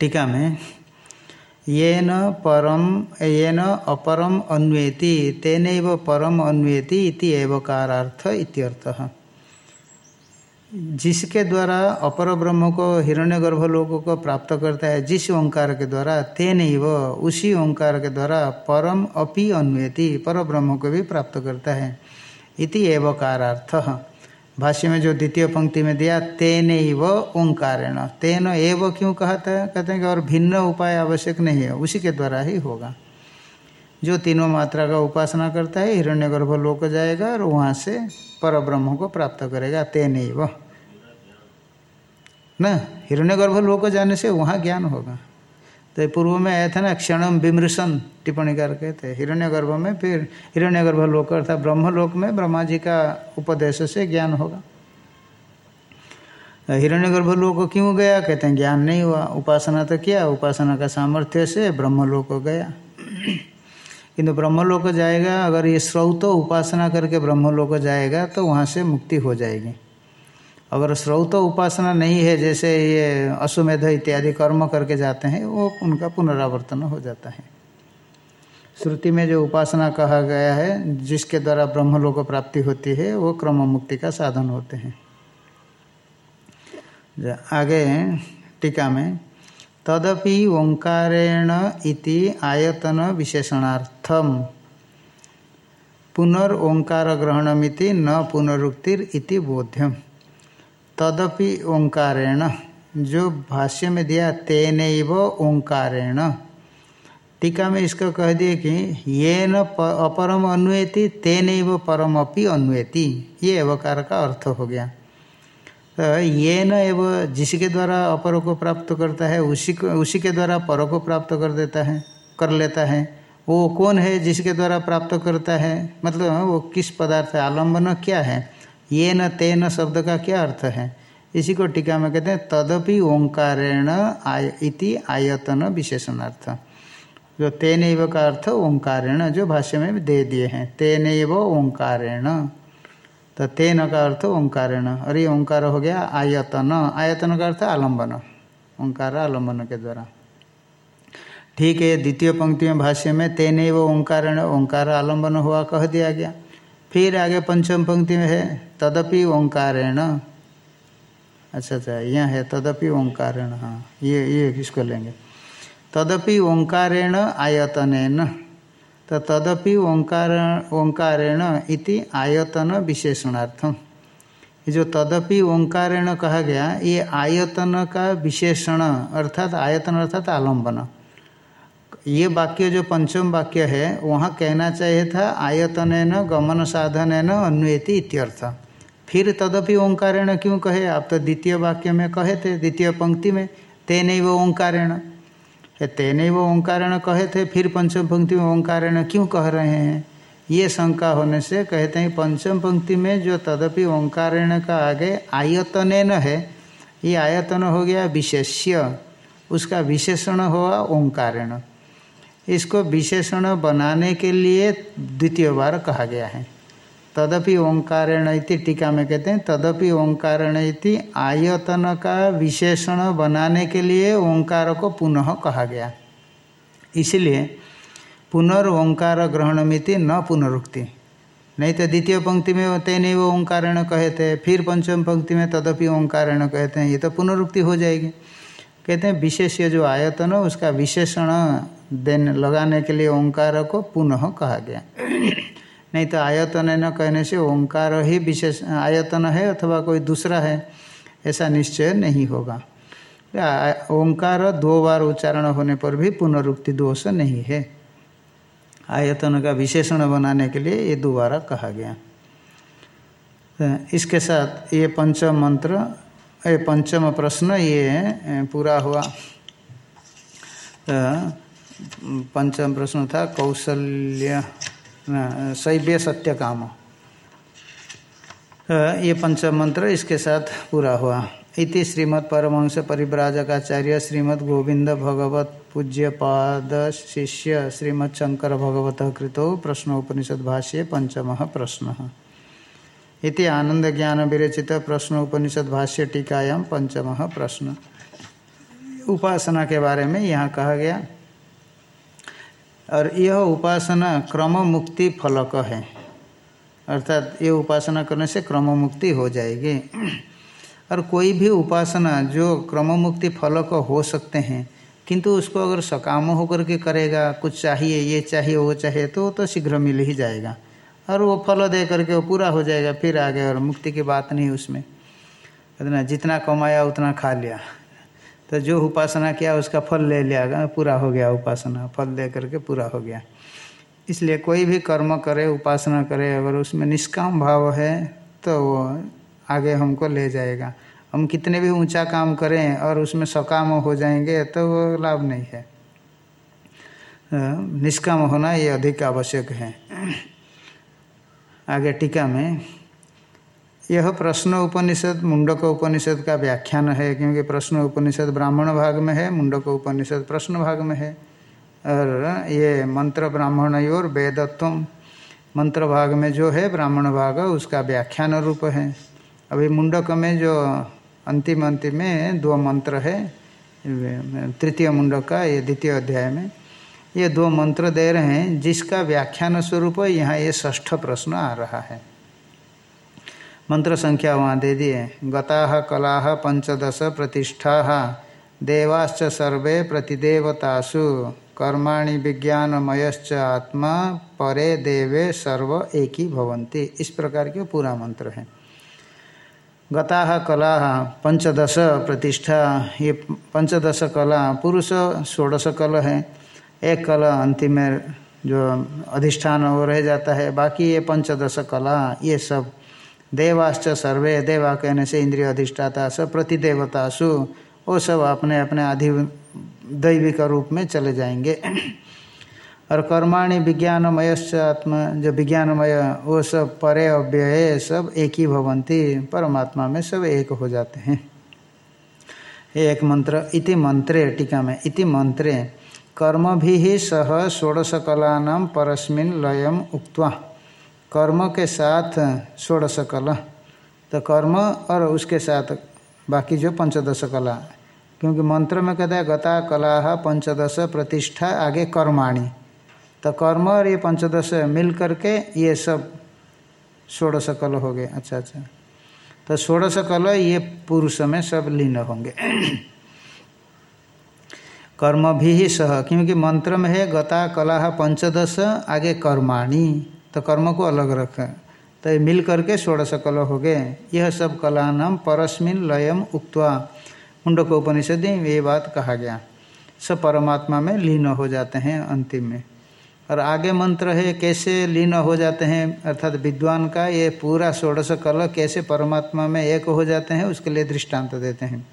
टीका में ये न परम ये न अपरम अन्वेति तेन परम अन्वेति इति एवकारार्थ इत्यर्थः। जिसके द्वारा अपर ब्रह्म को, हिरण्यगर्भ लोगों को प्राप्त करता है, जिस ओंकार के द्वारा तेन उसी ओंकार के द्वारा परम अपि अन्वेति, पर ब्रह्म को भी प्राप्त करता है। इति एवकारार्थ। भाष्य में जो द्वितीय पंक्ति में दिया, तेन व ओंकारेण। तेन एव क्यों कहते हैं? कहते हैं कि और भिन्न उपाय आवश्यक नहीं है, उसी के द्वारा ही होगा। जो तीनों मात्रा का उपासना करता है, हिरण्यगर्भ लोक जाएगा और वहाँ से पर ब्रह्म को प्राप्त करेगा, तेन व न, हिरण्यगर्भ लोक जाने से वहाँ ज्ञान होगा। तो पूर्व में आया था ना, क्षणम विमृशन टिप्पणी कर कहते हिरण्य गर्भ में फिर हिरण्य गर्भ लोक अर्थात ब्रह्म लोक में ब्रह्मा जी का उपदेश से ज्ञान होगा। हिरण्य गर्भ लोक क्यों गया? कहते हैं, ज्ञान नहीं हुआ। उपासना तो किया, उपासना का सामर्थ्य से ब्रह्मलोक गया। किंतु ब्रह्मलोक जाएगा, अगर ये स्रोत उपासना करके ब्रह्मलोक जाएगा तो वहाँ से मुक्ति हो जाएगी। अगर स्रोत उपासना नहीं है, जैसे ये अश्वमेध इत्यादि कर्म करके जाते हैं, वो उनका पुनरावर्तन हो जाता है। श्रुति में जो उपासना कहा गया है, जिसके द्वारा ब्रह्मलोक प्राप्ति होती है, वो क्रम मुक्ति का साधन होते हैं। आगे टीका में, तदपि ओंकारेण इति आयतन विशेषणार्थम। पुनर्ओंकार ग्रहणमिति न पुनरुक्तिर इति बोध्यम। तदपि ओंकारेण, जो भाष्य में दिया तेन ओंकारेण। टीका में इसका कह दिए कि ये न अपरम अन्वेति तेन परम अपि अन्वेति। ये अवकार का अर्थ हो गया। तो ये न एव जिसके द्वारा अपर को प्राप्त करता है, उसी को, उसी के द्वारा पर को प्राप्त कर देता है, कर लेता है। वो कौन है जिसके द्वारा प्राप्त करता है? मतलब वो किस पदार्थ आलंबन क्या है? ये न तेन शब्द का क्या अर्थ है? इसी को टीका में कहते हैं, तदपि ओंकारेण आय इति आयतन विशेषणार्थ। जो तेन का अर्थ ओंकारेण, जो भाष्य में दे दिए हैं तेन ओंकारेण। तो तेन का अर्थ ओंकारेण। और ये ओंकार हो गया आयतन। आयतन का अर्थ आलंबन ओंकार आलंबन के द्वारा। ठीक है, द्वितीय पंक्ति में भाष्य में तेन ओंकारेण, ओंकार आलंबन हुआ कह दिया गया। फिर आगे पंचम पंक्ति में है, तदपि ओंकारेण। अच्छा अच्छा यहाँ है, तदपि ओंकारेण हाँ ये ये किसको लेंगे। तदपि ओंकारेण आयतन तो तदपि ओंकार, ओंकारेण इति आयतन विशेषणार्थम ये जो तदपि ओंकारेण कहा गया, ये आयतन का विशेषण, अर्थात आयतन अर्थात आलंबन ये वाक्य जो पंचम वाक्य है, वहाँ कहना चाहिए था आयतन न गमन साधन न अन्वेति इत्यर्थ। फिर तदपि ओंकारेण क्यों कहे? आप तो द्वितीय वाक्य में कहे थे, द्वितीय पंक्ति में तेन वो ओंकारेण। तेन वो ओंकारेण कहे थे, फिर पंचम पंक्ति में ओंकारेण क्यों कह रहे हैं? ये शंका होने से कहते हैं पंचम पंक्ति में जो तदपि ओंकारेण का आगे आयतन है, ये आयतन हो गया विशेष्य। उसका विशेषण हुआ ओंकारेण। इसको विशेषण बनाने के लिए द्वितीय बार कहा गया है। तदपि ओंकारेण इति टीका में कहते हैं, तदपि ओंकारेण इति आयतन का विशेषण बनाने के लिए ओंकार को पुनः कहा गया। इसलिए पुनर्ओंकार ग्रहणमिति न पुनरुक्ति। नहीं तो द्वितीय पंक्ति में तेन वो ओंकारेण कहे थे फिर पंचम पंक्ति में तदपि ओंकारेण कहते हैं, ये तो पुनरुक्ति हो जाएगी। कहते हैं, विशेष जो आयतन, उसका विशेषण देन लगाने के लिए ओंकार को पुनः कहा गया। नहीं तो आयतन न कहने से ओंकार ही विशेष, आयतन है अथवा कोई दूसरा है, ऐसा निश्चय नहीं होगा। ओंकार दो बार उच्चारण होने पर भी पुनरुक्ति दोष नहीं है। आयतन का विशेषण बनाने के लिए ये दोबारा कहा गया। इसके साथ ये पंचम मंत्र, ये पंचम प्रश्न ये पूरा हुआ। पंचम प्रश्न था, कौशल्य शैव्य सत्य काम। ये पंचम मंत्र इसके साथ पूरा हुआ। इति श्रीमद परमहंस परिव्राजकाचार्य श्रीमद गोविंद भगवत पूज्य पाद शिष्य श्रीमद शंकर भगवत कृतो प्रश्नोपनिषद भाष्य पंचम प्रश्न। इति आनंद ज्ञान विरचित प्रश्न उपनिषद भाष्य टीकायाम पंचम प्रश्न। उपासना के बारे में यहाँ कहा गया और यह उपासना क्रम मुक्ति फलक है। अर्थात ये उपासना करने से क्रम मुक्ति हो जाएगी। और कोई भी उपासना जो क्रम मुक्ति फलक हो सकते हैं, किंतु उसको अगर सकाम होकर के करेगा, कुछ चाहिए, ये चाहिए, वो चाहिए तो तो शीघ्र मिल ही जाएगा। और वो फल दे करके वो पूरा हो जाएगा, फिर आगे और मुक्ति की बात नहीं उसमें। इतना जितना कमाया, उतना खा लिया। तो जो उपासना किया उसका फल ले लिया, पूरा हो गया उपासना, फल दे करके पूरा हो गया। इसलिए कोई भी कर्म करे, उपासना करे, अगर उसमें निष्काम भाव है तो वो आगे हमको ले जाएगा। हम कितने भी ऊँचा काम करें और उसमें सकाम हो जाएँगे तो वो लाभ नहीं है। निष्काम होना ये अधिक आवश्यक है। आगे टीका में यह प्रश्न उपनिषद, मुंडक उपनिषद का व्याख्यान है, क्योंकि प्रश्न उपनिषद ब्राह्मण भाग में है, मुंडक उपनिषद प्रश्न भाग में है। और ये मंत्र ब्राह्मण और वेदत्व मंत्र भाग में जो है ब्राह्मण भाग, उसका व्याख्यान रूप है। अभी मुंडक में जो अंतिम अंतिम में दो मंत्र है, तृतीय मुंडक का, ये द्वितीय अध्याय में, ये दो मंत्र दे रहे हैं, जिसका व्याख्यान स्वरूप यहाँ ये ष्ठ प्रश्न आ रहा है। मंत्र संख्या वहाँ दे दिए। गता, कला, पंचदश प्रतिष्ठा, देवाश्च सर्वे प्रतिदेवतासु। कर्माणि विज्ञानमयश्च आत्मा, परे देवे सर्व एक ही भवंती इस प्रकार के पूरा मंत्र है। गता, कला, पंचदश प्रतिष्ठा, ये पंचदश कला पुरुष षोड़श कल है। एक कला अंतिम जो अधिष्ठान वो रह जाता है। बाकी ये पंचदश कला, ये सब देवाश्च सर्वे देवा कहने से इंद्रिय अधिष्ठाता सब प्रतिदेवतासु। वो सब अपने अपने आधि दैविक रूप में चले जाएँगे। और कर्माणि विज्ञानमयश्च आत्मा, जो विज्ञानमय, वो सब परे अव्यय, सब एक ही भवंती, परमात्मा में सब एक हो जाते हैं। एक मंत्र, इति मंत्रे, टीका में, इति मंत्रे, कर्म भी सह षोड़श कला परस्मिन लयम उक्त्वा। कर्म के साथ षोड़श कला। तो कर्म और उसके साथ बाकी जो पंचदश कला। क्योंकि मंत्र में कहता है, गता कला पंचदश प्रतिष्ठा आगे कर्माणी। तो कर्म और ये पंचदश मिल करके ये सब षोड़श कल हो गए। अच्छा अच्छा। तो षोड़श कल ये पुरुष में सब लीन होंगे। कर्म भी ही सह। क्योंकि मंत्र में है, गता कला पंचदश आगे कर्माणी। तो कर्म को अलग रखें। तो ये मिल करके षोड़श कल हो गए। यह सब कला नाम परस्मिन लयम उक्त्वा। मुंडक उपनिषद ये बात कहा गया। सब परमात्मा में लीन हो जाते हैं अंतिम में। और आगे मंत्र है, कैसे लीन हो जाते हैं? अर्थात विद्वान का ये पूरा षोड़श कल कैसे परमात्मा में एक हो जाते हैं, उसके लिए दृष्टांत देते हैं।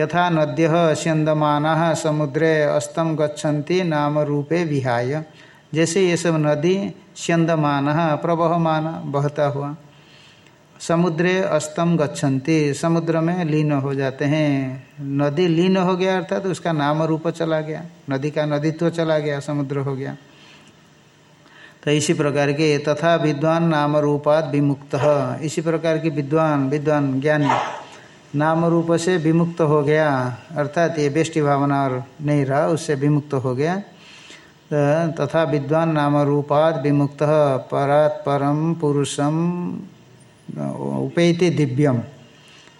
यथा नद्य स्यंदमान समुद्रे, अस्तम गच्छन्ति, नाम रूपे विहाय। जैसे ये सब नदी स्यंदमान प्रवहमान बहता हुआ। समुद्रे अस्तम गच्छन्ति, समुद्र में लीन हो जाते हैं। नदी लीन हो गया अर्थात तो उसका नाम रूप चला गया। नदी का नदीत्व चला गया, समुद्र हो गया। तो इसी प्रकार के तथा विद्वान नाम रूपात विमुक्त इसी प्रकार की विद्वान विद्वान ज्ञानी नाम रूप से विमुक्त हो गया। अर्थात ये बेष्टि भावना और नहीं रहा, उससे विमुक्त हो गया। तथा विद्वान नाम रूपाद विमुक्त परात परम पुरुषम उपेति दिव्यम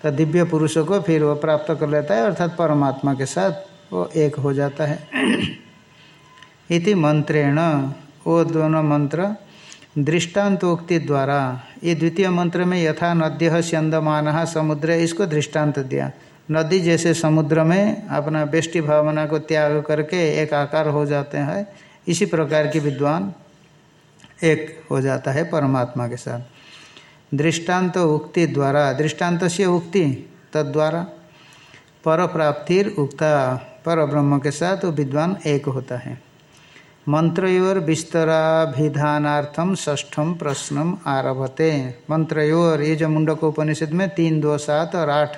तो दिव्य पुरुष को फिर वह प्राप्त कर लेता है, अर्थात परमात्मा के साथ वो एक हो जाता है। इति मंत्रेण, वो दोनों मंत्र दृष्टांतोक्ति द्वारा, ये द्वितीय मंत्र में यथा नद्य स्यंदमान समुद्र, इसको दृष्टांत दिया। नदी जैसे समुद्र में अपना बेष्टि भावना को त्याग करके एक आकार हो जाते हैं। इसी प्रकार की विद्वान एक हो जाता है परमात्मा के साथ। दृष्टांत उक्ति द्वारा, दृष्टांत से उक्ति तद्वारा पर प्राप्तिर उक्ता पर ब्रह्म के साथ वो विद्वान एक होता है। मंत्रयोर विस्तराभिधानार्थम ष्ठम प्रश्नम आरभते। मंत्रोर ये जो मुंडक उपनिषद में तीन, दो, सात और आठ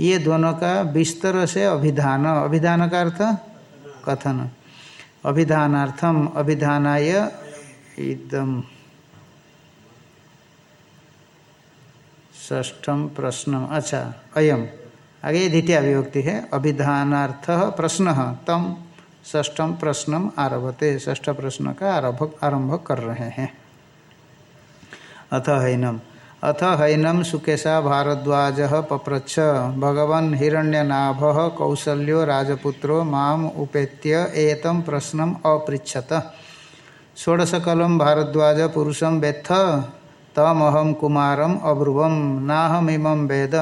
ये दोनों का विस्तर से अभिधान। अभिधान का अर्थ? कथन। अभिधानार्थम अभिधानाय एकदम ष्ठम प्रश्न अच्छा अयम। आगे द्वितीय विभक्ति है। अभिधानार्थ प्रश्न। तम ष्ठम प्रश्नम आरभते। ष्ठ प्रश्न का आरभ आरंभ कर रहे हैं। अथ हैनम अथ हैनम सुकेशा भारद्वाज पप्रच्छ। भगवन हिरण्यनाभ कौसल्यो राजपुत्रो माम उपेत्य एतम प्रश्नम अपृछत षोडशकलम भारद्वाज पुरुषम वेत्थ तमहम कुमारम अब्रुवम नाहमिम वेद।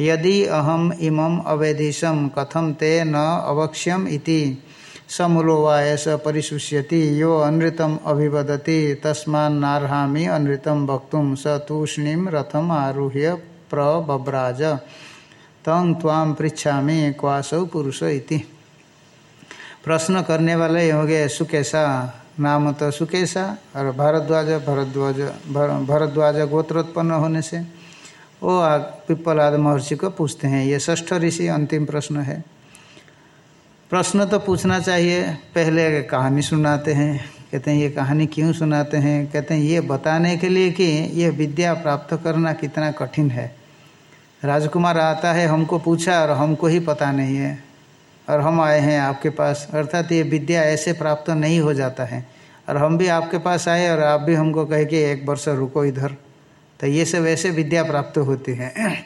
यदि अहम इमं अवेदिशम, कथम ते न अवक्ष्यम इति। समूलोवायस परिशुष्यति यो अनृतम अभिवदति तस्मान्नार्हामि अनृतम वक्तुम स तूष्णीम रथम आरुह्य प्रब्राज तं त्वाम पृछामि क्वासौ पुरुष इति। प्रश्न करने वाले हो गए सुकेशा। नाम तो सुकेशा, और भारद्वाज, भरद्वाज भरद्वाज गोत्रोत्पन्न होने से। वो पिप्पलाद महर्षि को पूछते हैं, ये ष्ठ ऋषि अंतिम प्रश्न है। प्रश्न तो पूछना चाहिए। पहले कहानी सुनाते हैं, कहते हैं, ये कहानी क्यों सुनाते हैं? कहते हैं, ये बताने के लिए कि ये विद्या प्राप्त करना कितना कठिन है। राजकुमार आता है हमको पूछा और हमको ही पता नहीं है। और हम आए हैं आपके पास। अर्थात ये विद्या ऐसे प्राप्त नहीं हो जाता है। और हम भी आपके पास आए और आप भी हमको कहे कि एक वर्ष रुको इधर। तो ये सब ऐसे विद्या प्राप्त होती है।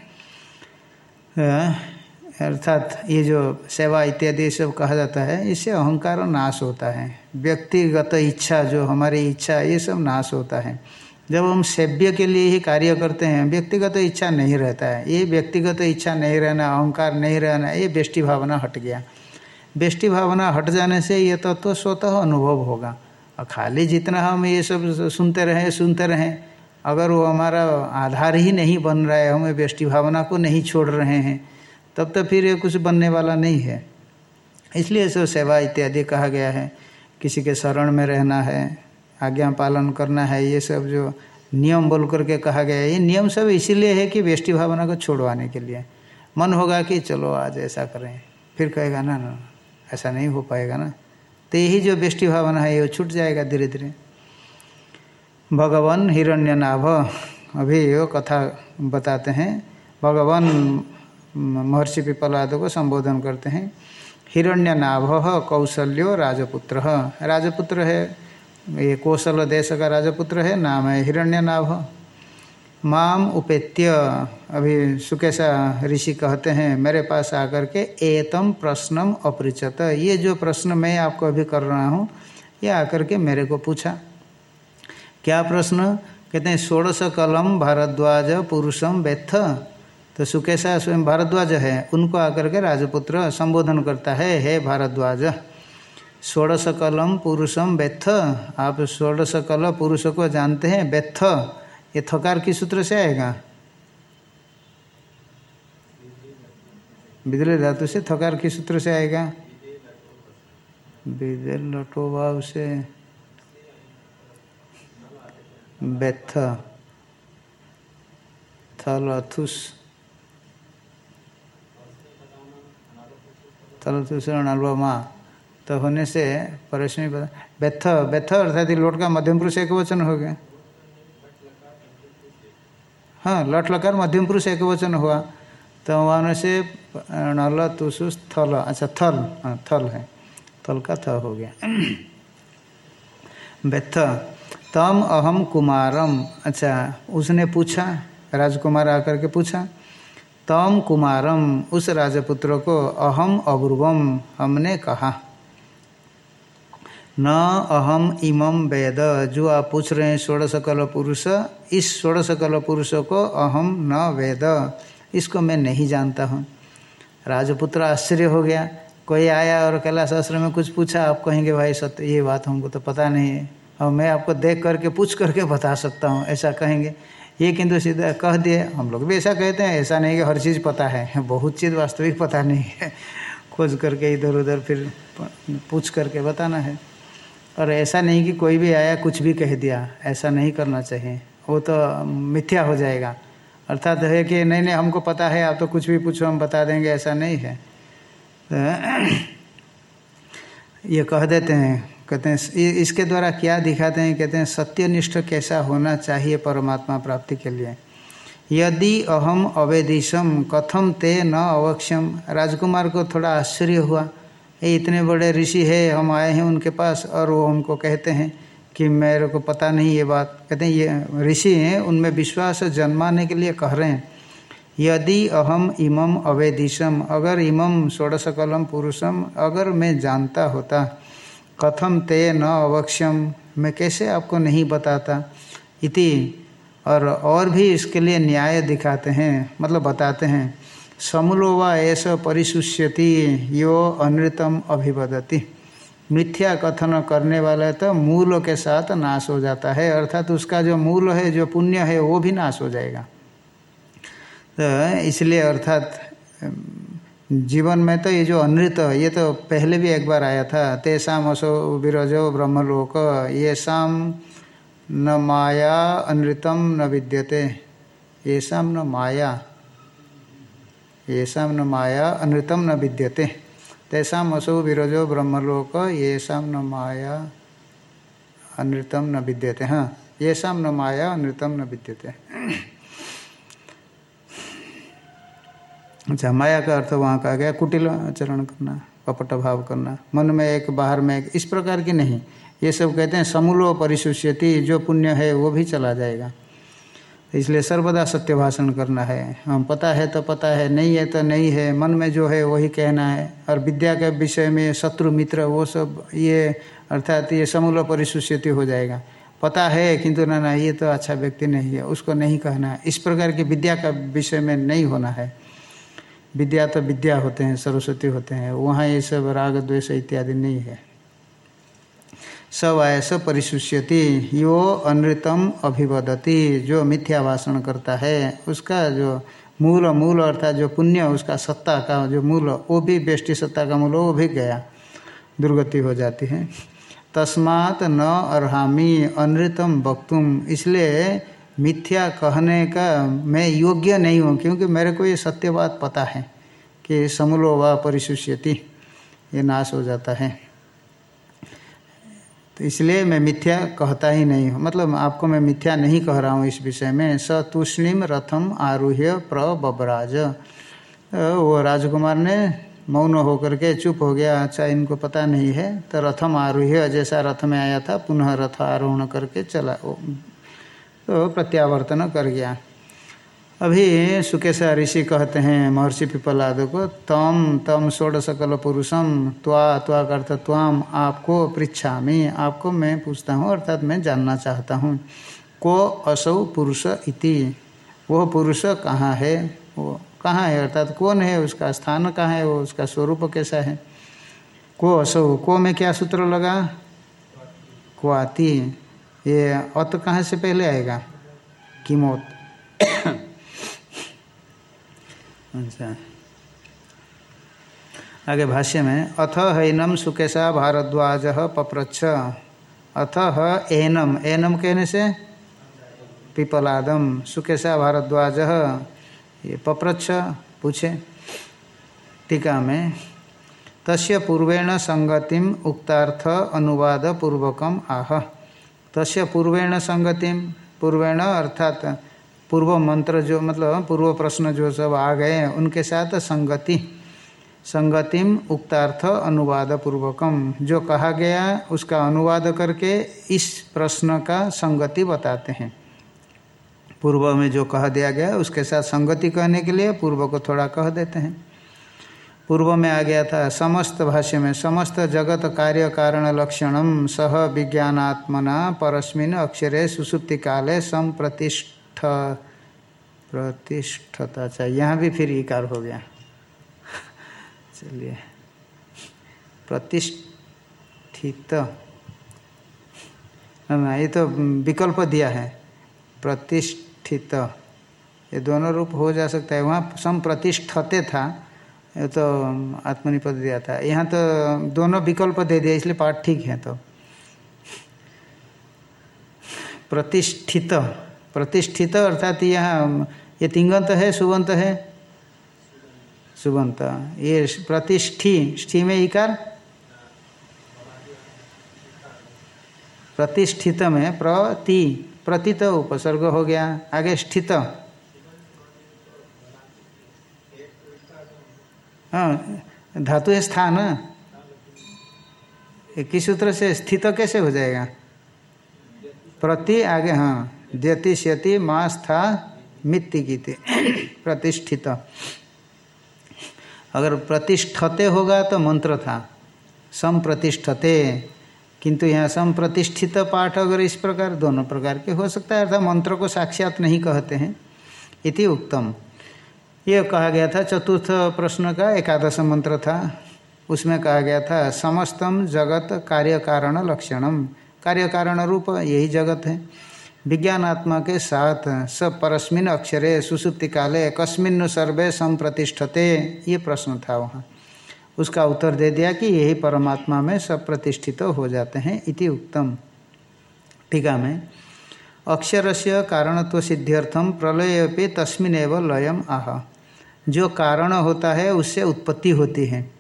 अर्थात ये जो सेवा इत्यादि सब कहा जाता है, इससे अहंकार नाश होता है। व्यक्तिगत इच्छा, जो हमारी इच्छा, ये सब नाश होता है। जब हम सेव्य के लिए ही कार्य करते हैं, व्यक्तिगत इच्छा नहीं रहता है। ये व्यक्तिगत इच्छा नहीं रहना, अहंकार नहीं रहना, ये बेष्टि भावना हट गया। बेष्टि भावना हट जाने से ये तत्व तो स्वतः अनुभव होगा। और खाली जितना हम ये सब सुनते रहें सुनते रहें, अगर वो हमारा आधार ही नहीं बन रहा है, हमें बेष्टि भावना को नहीं छोड़ रहे हैं तब तो फिर ये कुछ बनने वाला नहीं है। इसलिए सब सेवा इत्यादि कहा गया है। किसी के शरण में रहना है, आज्ञा पालन करना है, ये सब जो नियम बोल करके कहा गया है, ये नियम सब इसीलिए है कि बेष्टि भावना को छोड़वाने के लिए। मन होगा कि चलो आज ऐसा करें, फिर कहेगा, ना ना, ऐसा नहीं हो पाएगा ना। तो यही जो बेष्टि भावना है, ये छूट जाएगा धीरे धीरे। भगवान हिरण्य नाभ अभी ये कथा बताते हैं। भगवान महर्षि पिपलाद को संबोधन करते हैं। हिरण्य नाभ कौशल्यो राजपुत्र। राजपुत्र है, ये कौशल देश का राजपुत्र है, नाम है हिरण्य नाभ माम उपेत्य, अभी सुकेशा ऋषि कहते हैं, मेरे पास आकर के एतम प्रश्नम अपरिचत। ये जो प्रश्न मैं आपको अभी कर रहा हूँ, ये आकर के मेरे को पूछा। क्या प्रश्न? कहते हैं षोड़श कलम भारद्वाज पुरुषम व्यथ तो सुकेशा स्वयं भारद्वाज है। उनको आकर के राजपुत्र संबोधन करता है, हे भारद्वाज षोड़श कलम पुरुषम व्यथ। आप षोड़श कल पुरुष को जानते हैं, व्यथ। ये थकार किस सूत्र से आएगा। बिजली धातु से थकार किस सूत्र से आएगा। बिजल लटोभाव से व्यथ। थल तल तुषण माँ तो होने से परश्मी व्यथ व्यथ अर्थात लोट का मध्यम पुरुष एक वचन हो गया हाँ लट लकार मध्यम पुरुष एक वचन हुआ तो वहाँ से नल तुषु थल अच्छा थल हाँ थल है थल का थ हो गया व्यथ तम अहम कुमारम अच्छा उसने पूछा राजकुमार आकर के पूछा तम कुमारम, उस राजपुत्र को अहम अब्रुवम हमने कहा। न अहम इमम वेद, जो आप पूछ रहे हैं षोड़श कल पुरुष, इस षोड़श कल पुरुष को अहम न वेद, इसको मैं नहीं जानता हूँ। राजपुत्र आश्चर्य हो गया। कोई आया और कैलाश आश्रम में कुछ पूछा, आप कहेंगे, भाई, सत्य, ये बात हमको तो पता नहीं है। और मैं आपको देख करके, पूछ करके बता सकता हूँ, ऐसा कहेंगे। ये किंतु सीधा कह दिए, हम लोग भी ऐसा कहते हैं, ऐसा नहीं कि हर चीज़ पता है, बहुत चीज़ वास्तविक पता नहीं है। खोज करके इधर उधर फिर पूछ करके बताना है। और ऐसा नहीं कि कोई भी आया, कुछ भी कह दिया, ऐसा नहीं करना चाहिए। वो तो मिथ्या हो जाएगा। अर्थात है कि नहीं नहीं, हमको पता है, आप तो कुछ भी पूछो, हम बता देंगे, ऐसा नहीं है। तो ये कह देते हैं कहते हैं इसके द्वारा क्या दिखाते हैं? कहते हैं, सत्यनिष्ठ कैसा होना चाहिए परमात्मा प्राप्ति के लिए? यदि अहम अवेदिशम, कथम ते न अवक्षम राजकुमार को थोड़ा आश्चर्य हुआ ये इतने बड़े ऋषि है, हम आए हैं उनके पास और वो हमको कहते हैं कि मेरे को पता नहीं ये बात। कहते हैं, ये ऋषि हैं, उनमें विश्वास जन्माने के लिए कह रहे हैं। यदि अहम इमम अवेदिशम, अगर इमम षोड़शकलम पुरुषम, अगर मैं जानता होता कथम ते न अवक्ष्यम मैं कैसे आपको नहीं बताता? इति, और और भी इसके लिए न्याय दिखाते हैं मतलब बताते हैं। समूलो व ऐसा परिशुष्यति, यो अनृतम अभिवदति। मिथ्या कथन करने वाला तो मूल के साथ नाश हो जाता है, अर्थात उसका जो मूल है, जो पुण्य है, वो भी नाश हो जाएगा। तो इसलिए अर्थात जीवन में तो ये जो अनृत, ये तो पहले भी एक बार आया था। तेषाम असो विरजो ब्रह्मलोक, ये शाम न माया अनृतम न विद्यते। ये शाम न माया, ये शाम न माया अनृतम न विद्यते। तेषाम असो विरजो ब्रह्मलोक, ये शाम न माया अनृतम न विद्यते। हाँ ये शाम न माया अनृतम न विद्यते। अच्छा माया का अर्थ वहाँ कहा गया, कुटिल आचरण करना, कपट भाव करना। मन में एक, बाहर में एक, इस प्रकार की नहीं। ये सब कहते हैं, समूलो परिशुष्यति, जो पुण्य है, वो भी चला जाएगा। इसलिए सर्वदा सत्य भाषण करना है। हम पता है तो पता है, नहीं है तो नहीं है। मन में जो है, वही कहना है। और विद्या के विषय में शत्रु, मित्र, वो सब, ये, अर्थात ये समूल परिशुष्यति हो जाएगा। पता है, किंतु ना ना, ये तो अच्छा व्यक्ति नहीं है। उसको नहीं कहना। है इस प्रकार की विद्या का विषय में नहीं होना है। विद्या तो विद्या होते हैं, सरस्वती होते हैं, वहाँ ये सब राग, द्वेष इत्यादि नहीं है। सब ऐसा परिशुष्यति, यो अनृतम अभिवदति, जो मिथ्या भाषण करता है, उसका जो मूल मूल अर्थात जो पुण्य, उसका सत्ता का जो मूल, वो भी बेष्टि सत्ता का मूल, वो भी गया, दुर्गति हो जाती है। तस्मात न अर्मी अनृतम वक्तुम, इसलिए मिथ्या कहने का मैं योग्य नहीं हूँ, क्योंकि मेरे को ये सत्य बात पता है कि समूलो व परिशुष्यति, ये नाश हो जाता है। तो इसलिए मैं मिथ्या कहता ही नहीं हूँ। मतलब आपको मैं मिथ्या नहीं कह रहा हूँ इस विषय में। स तूष्णिम रथम आरूह्य प्रबराज वो राजकुमार ने मौन होकर के चुप हो गया। अच्छा इनको पता नहीं है। तो रथम आरूह्य जैसा रथ में आया था, पुनः रथ आरोहण करके चला तो प्रत्यावर्तन कर गया। अभी सुकेशा ऋषि कहते हैं, महर्षि पिपलाद को, तम तम षोड़ सकल पुरुषम, त्वा त्वा करता त्वाम, आपको पृछामी आपको मैं पूछता हूँ, अर्थात मैं जानना चाहता हूँ, को असौ पुरुष इति? वो पुरुष कहाँ है? वो कहाँ है? अर्थात कौन है? उसका स्थान कहाँ है? वो उसका स्वरूप कैसा है? को असौ, को में क्या सूत्र लगा? क्वाति। ये अत कहाँ से पहले आएगा? किमोत। अच्छा। आगे भाष्य में, अथ हैनम सुकेशा भारद्वाज पप्रच्छ। अथ एनम। एनम कहने से? पिपलादम। सुकेशा भारद्वाज। ये पप्रच्छ, पूछे। टीका में, तस्य पूर्वेण संगतिम उक्तार्थ अनुवाद पूर्वकम आह। तस्य पूर्वेण संगतिम। पूर्वेण अर्थात पूर्व मंत्र जो मतलब पूर्व प्रश्न जो सब आ गए उनके साथ संगति। संगतिम उक्तार्थ अनुवाद पूर्वकम जो कहा गया, उसका अनुवाद करके इस प्रश्न का संगति बताते हैं। पूर्व में जो कह दिया गया, उसके साथ संगति कहने के लिए पूर्व को थोड़ा कह देते हैं। पूर्व में आ गया था, समस्त भाष्य में, समस्त जगत कार्य कारण लक्षणम सह विज्ञानात्मना परस्मिन अक्षरे सुसुप्ति काले संप्रतिष्ठ, प्रतिष्ठता चाहिए। यहाँ भी फिर इकार हो गया। चलिए। प्रतिष्ठित। ना ये तो विकल्प दिया है। प्रतिष्ठित। ये दोनों रूप हो जा सकता है। वहाँ संप्रतिष्ठते था। तो आत्मनिपद दिया था। यहाँ तो दोनों विकल्प दे दिया, इसलिए पाठ ठीक है तो। प्रतिष्ठित प्रतिष्ठित अर्थात यहाँ, ये तिंगंत है सुबंत है? सुबंत ये प्रतिष्ठी, ष्ठी में इकार? प्रतिष्ठित में प्रति, प्रतित उपसर्ग हो गया। आगे स्थित। हाँ धातु है स्थान किस सूत्र से स्थित कैसे हो जाएगा? प्रति आगे हाँ द्यति श्यति मास था मित्ति थी प्रतिष्ठित। अगर प्रतिष्ठते होगा तो मंत्र था, संप्रतिष्ठते। किंतु यहाँ संप्रतिष्ठित पाठ अगर इस प्रकार, दोनों प्रकार के हो सकता है, अर्थात मंत्र को साक्षात नहीं कहते हैं। इति उत्तम ये कहा गया था, चतुर्थ प्रश्न का एकादश मंत्र था। उसमें कहा गया था समस्तम जगत कार्य कारण लक्षणम। कार्य कारण रूप यही जगत है। विज्ञानात्मा के साथ सब परस्मिन अक्षरे सुसुप्ति काले कस्मिन सर्वे संप्रतिष्ठते। ये प्रश्न था वहाँ। उसका उत्तर दे दिया कि यही परमात्मा में सब प्रतिष्ठित हो जाते हैं इति उत्तम। टीका में अक्षर से कारणत्व सिद्ध्यर्थम प्रलय तस्मिन लयम आह। जो कारण होता है, उससे उत्पत्ति होती है।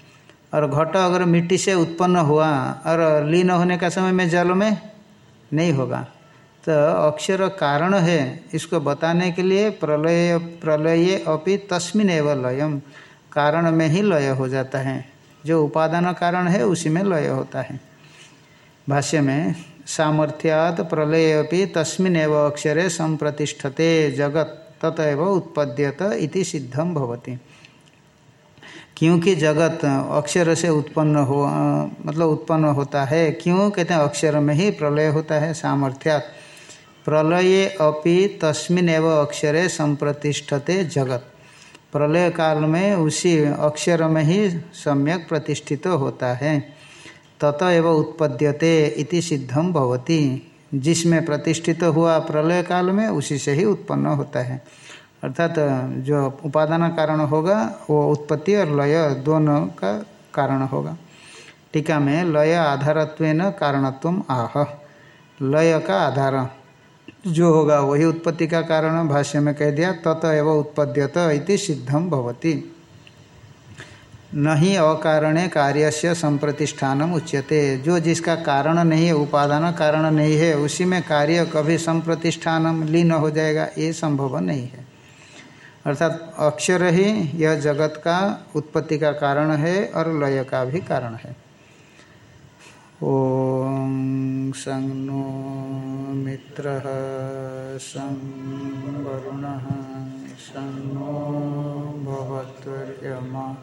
और घट अगर मिट्टी से उत्पन्न हुआ, और लीन होने का समय में जल में नहीं होगा तो अक्षर कारण है, इसको बताने के लिए प्रलय प्रलय अपि तस्मिन एवं लयम। कारण में ही लय हो जाता है। जो उपादान कारण है, उसी में लय होता है। भाष्य में, सामर्थ्यात प्रलय अपि तस्मिन एवं अक्षरे संप्रतिष्ठते जगत। ततएव उत्पद्यत इति सिद्धम भवति। क्योंकि जगत अक्षर से उत्पन्न हो मतलब उत्पन्न होता है, क्यों? कहते हैं अक्षर में ही प्रलय होता है सामर्थ्यात। प्रलय अपि तस्मिन एवं अक्षरे संप्रतिष्ठते जगत। प्रलय काल में उसी अक्षर में ही सम्यक प्रतिष्ठित होता है। तत एव उत्पद्यते इति सिद्धम भवति। जिसमें प्रतिष्ठित हुआ प्रलय काल में उसी से ही उत्पन्न होता है। अर्थात, जो उपादान कारण होगा, वो उत्पत्ति और लय दोनों का कारण होगा। टीका में लय आधारत्व कारणत्व आह। लय का आधार जो होगा, वही उत्पत्ति का कारण भाष्य में कह दिया, तत एवं उत्पद्यत इति सिद्धम भवति। नहीं अकारणे कार्य से संप्रतिष्ठानम उच्यते। जो जिसका कारण नहीं है, उपादान कारण नहीं है, उसी में कार्य कभी संप्रतिष्ठान लीन हो जाएगा, ये संभव नहीं है। अर्थात अक्षर ही यह जगत का उत्पत्ति का कारण है और लय का भी कारण है। ॐ सं नो मित्रः सं वरुणः सं नो भवत्वर्यमा।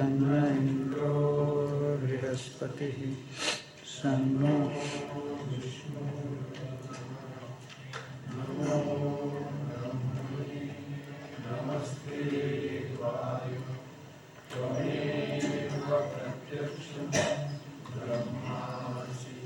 इन्द्रो बृहस्पतिः सं नो नमस्ते वायु त्वमेव प्रत्यक्षम् ब्रह्मासि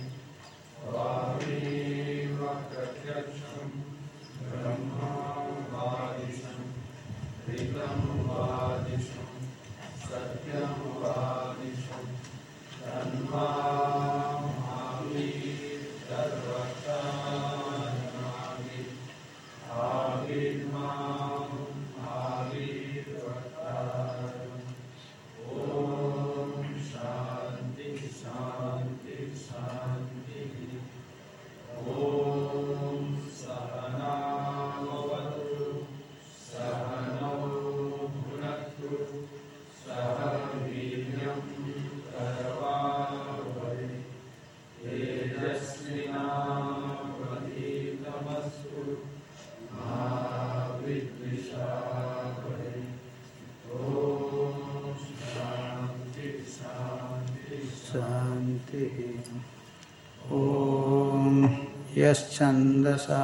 यछंदसा